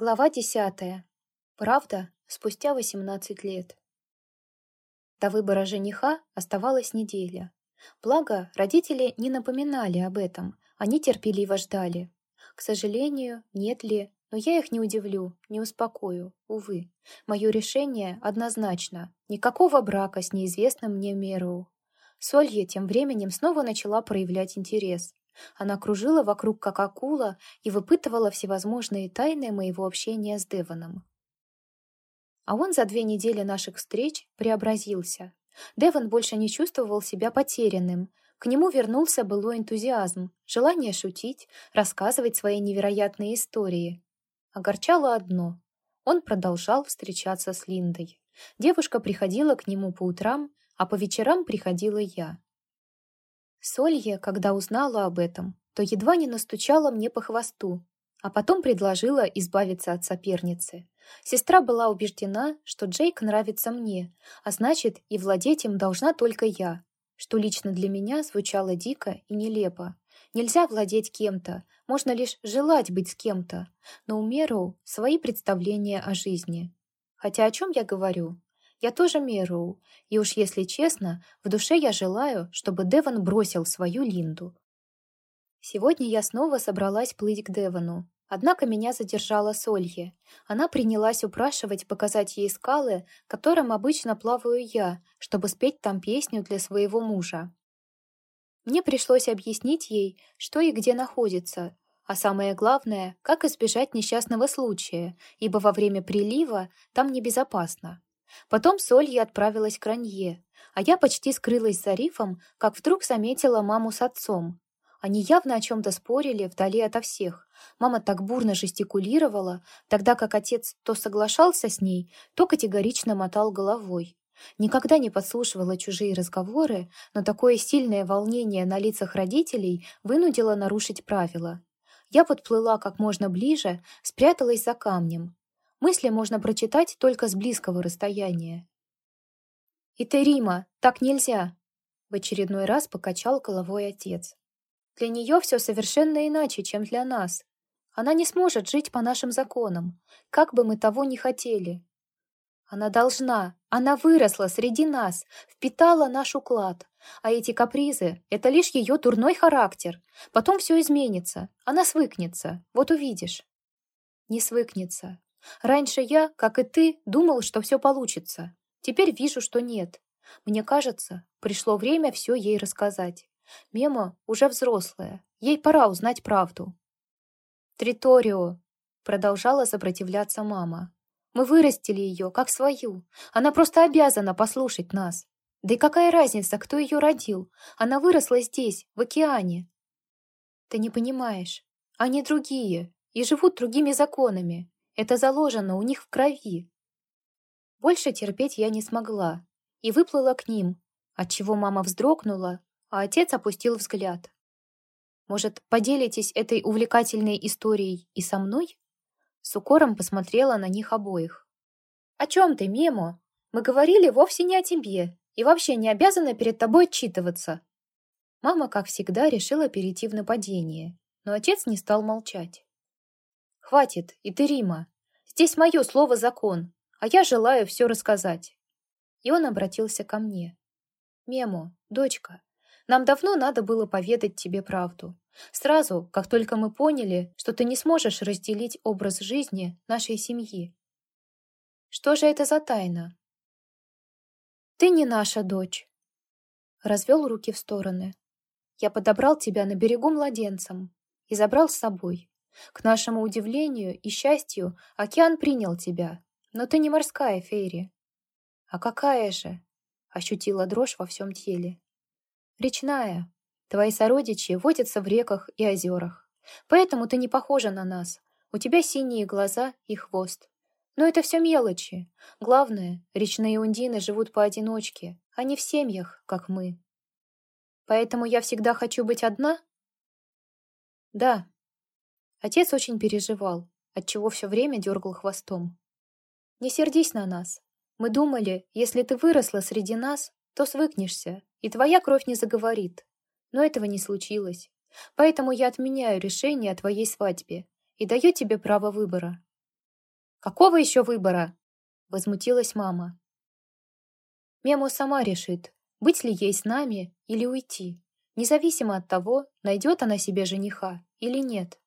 Глава десятая. Правда, спустя 18 лет. До выбора жениха оставалась неделя. Благо, родители не напоминали об этом, они терпеливо ждали. К сожалению, нет ли, но я их не удивлю, не успокою, увы. Мое решение однозначно. Никакого брака с неизвестным мне Меру. Солье тем временем снова начала проявлять интерес. Она кружила вокруг как акула и выпытывала всевозможные тайны моего общения с Девоном. А он за две недели наших встреч преобразился. Девон больше не чувствовал себя потерянным. К нему вернулся былой энтузиазм, желание шутить, рассказывать свои невероятные истории. Огорчало одно. Он продолжал встречаться с Линдой. Девушка приходила к нему по утрам, а по вечерам приходила я. Солье, когда узнала об этом, то едва не настучала мне по хвосту, а потом предложила избавиться от соперницы. Сестра была убеждена, что Джейк нравится мне, а значит, и владеть им должна только я, что лично для меня звучало дико и нелепо. Нельзя владеть кем-то, можно лишь желать быть с кем-то, но у Мероу свои представления о жизни. Хотя о чем я говорю? Я тоже Мероу, и уж если честно, в душе я желаю, чтобы Девон бросил свою Линду. Сегодня я снова собралась плыть к Девону, однако меня задержала Солье. Она принялась упрашивать показать ей скалы, которым обычно плаваю я, чтобы спеть там песню для своего мужа. Мне пришлось объяснить ей, что и где находится, а самое главное, как избежать несчастного случая, ибо во время прилива там небезопасно. Потом Солья отправилась к Ранье, а я почти скрылась за рифом, как вдруг заметила маму с отцом. Они явно о чем-то спорили вдали ото всех. Мама так бурно жестикулировала, тогда как отец то соглашался с ней, то категорично мотал головой. Никогда не подслушивала чужие разговоры, но такое сильное волнение на лицах родителей вынудило нарушить правила. Я подплыла как можно ближе, спряталась за камнем. Мысли можно прочитать только с близкого расстояния. «И ты, Рима, так нельзя!» В очередной раз покачал головой отец. «Для нее все совершенно иначе, чем для нас. Она не сможет жить по нашим законам, как бы мы того ни хотели. Она должна, она выросла среди нас, впитала наш уклад. А эти капризы — это лишь ее дурной характер. Потом все изменится, она свыкнется, вот увидишь». «Не свыкнется. Раньше я, как и ты, думал, что все получится. Теперь вижу, что нет. Мне кажется, пришло время все ей рассказать. Мема уже взрослая, ей пора узнать правду. «Триторио!» — продолжала сопротивляться мама. «Мы вырастили ее, как свою. Она просто обязана послушать нас. Да и какая разница, кто ее родил? Она выросла здесь, в океане». «Ты не понимаешь. Они другие и живут другими законами. Это заложено у них в крови. Больше терпеть я не смогла и выплыла к ним, отчего мама вздрогнула, а отец опустил взгляд. «Может, поделитесь этой увлекательной историей и со мной?» С укором посмотрела на них обоих. «О чем ты, Мемо? Мы говорили вовсе не о тебе и вообще не обязаны перед тобой отчитываться». Мама, как всегда, решила перейти в нападение, но отец не стал молчать. «Хватит, и ты, Рима. Здесь мое слово закон, а я желаю все рассказать». И он обратился ко мне. «Мемо, дочка, нам давно надо было поведать тебе правду. Сразу, как только мы поняли, что ты не сможешь разделить образ жизни нашей семьи. Что же это за тайна? Ты не наша дочь. Развел руки в стороны. Я подобрал тебя на берегу младенцем и забрал с собой. К нашему удивлению и счастью, океан принял тебя, но ты не морская, Фейри. А какая же? Ощутила дрожь во всем теле. Речная. Твои сородичи водятся в реках и озерах. Поэтому ты не похожа на нас. У тебя синие глаза и хвост. Но это все мелочи. Главное, речные ундины живут поодиночке, а не в семьях, как мы. Поэтому я всегда хочу быть одна? Да, Отец очень переживал, отчего все время дергал хвостом. «Не сердись на нас. Мы думали, если ты выросла среди нас, то свыкнешься, и твоя кровь не заговорит. Но этого не случилось. Поэтому я отменяю решение о твоей свадьбе и даю тебе право выбора». «Какого еще выбора?» — возмутилась мама. Мему сама решит, быть ли ей с нами или уйти, независимо от того, найдет она себе жениха или нет.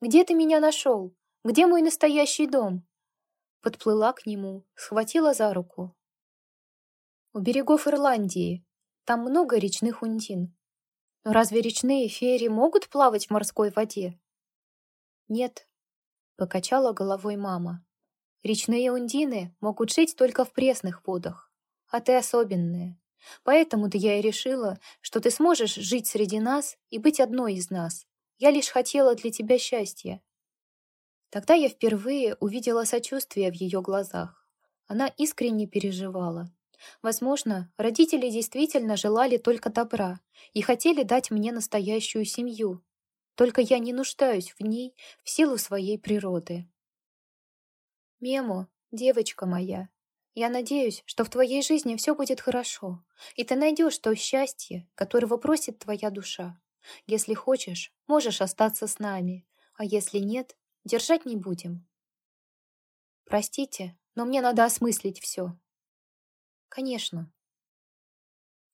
«Где ты меня нашел? Где мой настоящий дом?» Подплыла к нему, схватила за руку. «У берегов Ирландии. Там много речных ундин. Но разве речные феери могут плавать в морской воде?» «Нет», — покачала головой мама. «Речные ундины могут жить только в пресных водах, а ты особенная. Поэтому-то я и решила, что ты сможешь жить среди нас и быть одной из нас. Я лишь хотела для тебя счастья». Тогда я впервые увидела сочувствие в ее глазах. Она искренне переживала. Возможно, родители действительно желали только добра и хотели дать мне настоящую семью. Только я не нуждаюсь в ней в силу своей природы. Мемо, девочка моя, я надеюсь, что в твоей жизни все будет хорошо, и ты найдешь то счастье, которого просит твоя душа. Если хочешь, можешь остаться с нами, а если нет, держать не будем. Простите, но мне надо осмыслить все. Конечно.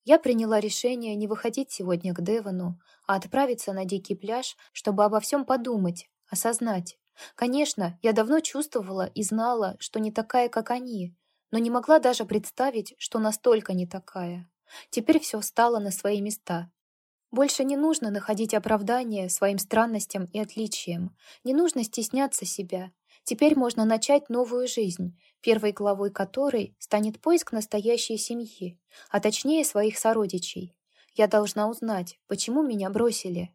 Я приняла решение не выходить сегодня к Девону, а отправиться на дикий пляж, чтобы обо всем подумать, осознать. Конечно, я давно чувствовала и знала, что не такая, как они, но не могла даже представить, что настолько не такая. Теперь все стало на свои места, больше не нужно находить оправдание своим странностям и отличиям. Не нужно стесняться себя. Теперь можно начать новую жизнь, первой главой которой станет поиск настоящей семьи, а точнее своих сородичей. Я должна узнать, почему меня бросили.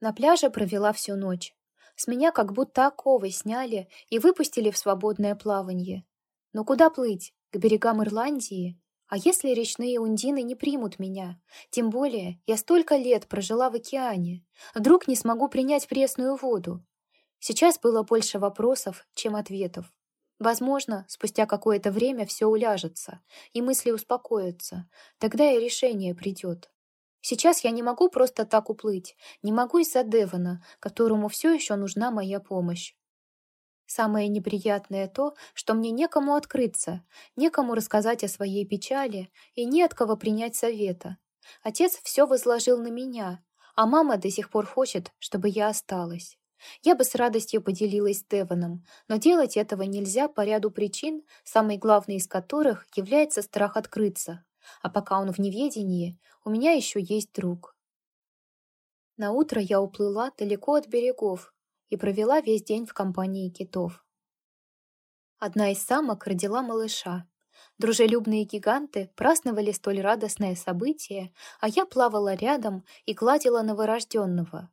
На пляже провела всю ночь. С меня как будто оковы сняли и выпустили в свободное плавание. Но куда плыть? К берегам Ирландии? А если речные ундины не примут меня? Тем более, я столько лет прожила в океане. Вдруг не смогу принять пресную воду? Сейчас было больше вопросов, чем ответов. Возможно, спустя какое-то время все уляжется, и мысли успокоятся. Тогда и решение придет. Сейчас я не могу просто так уплыть, не могу из-за Девона, которому все еще нужна моя помощь. Самое неприятное то, что мне некому открыться, некому рассказать о своей печали и не от кого принять совета. Отец все возложил на меня, а мама до сих пор хочет, чтобы я осталась. Я бы с радостью поделилась с Девоном, но делать этого нельзя по ряду причин, самой главной из которых является страх открыться. А пока он в неведении, у меня еще есть друг. На утро я уплыла далеко от берегов, и провела весь день в компании китов. Одна из самок родила малыша. Дружелюбные гиганты праздновали столь радостное событие, а я плавала рядом и гладила новорожденного.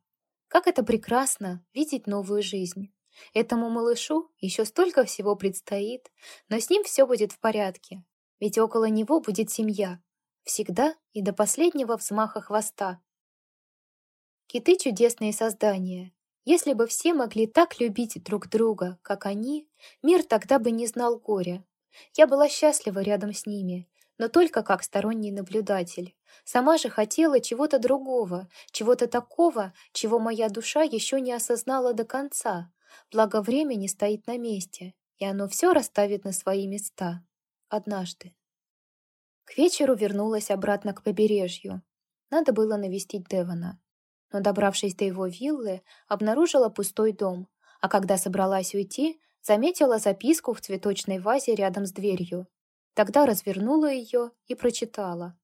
Как это прекрасно — видеть новую жизнь. Этому малышу еще столько всего предстоит, но с ним все будет в порядке, ведь около него будет семья. Всегда и до последнего взмаха хвоста. Киты — чудесные создания, если бы все могли так любить друг друга, как они, мир тогда бы не знал горя. Я была счастлива рядом с ними, но только как сторонний наблюдатель. Сама же хотела чего-то другого, чего-то такого, чего моя душа еще не осознала до конца. Благо время не стоит на месте, и оно все расставит на свои места. Однажды. К вечеру вернулась обратно к побережью. Надо было навестить Девона но, добравшись до его виллы, обнаружила пустой дом, а когда собралась уйти, заметила записку в цветочной вазе рядом с дверью. Тогда развернула ее и прочитала.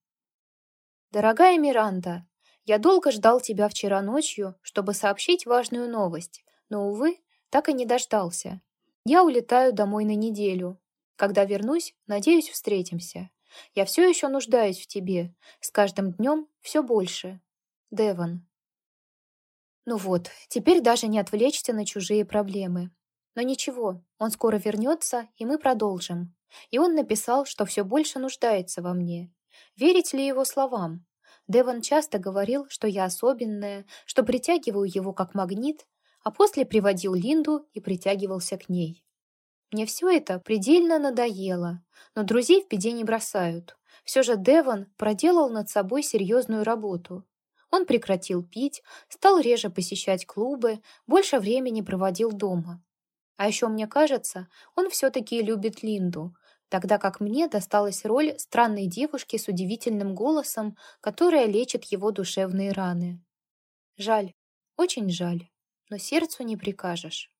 «Дорогая Миранда, я долго ждал тебя вчера ночью, чтобы сообщить важную новость, но, увы, так и не дождался. Я улетаю домой на неделю. Когда вернусь, надеюсь, встретимся. Я все еще нуждаюсь в тебе. С каждым днем все больше. Деван. Ну вот, теперь даже не отвлечься на чужие проблемы. Но ничего, он скоро вернется, и мы продолжим. И он написал, что все больше нуждается во мне. Верить ли его словам? Деван часто говорил, что я особенная, что притягиваю его как магнит, а после приводил Линду и притягивался к ней. Мне все это предельно надоело, но друзей в беде не бросают. Все же Деван проделал над собой серьезную работу. Он прекратил пить, стал реже посещать клубы, больше времени проводил дома. А еще мне кажется, он все-таки любит Линду, тогда как мне досталась роль странной девушки с удивительным голосом, которая лечит его душевные раны. Жаль, очень жаль, но сердцу не прикажешь.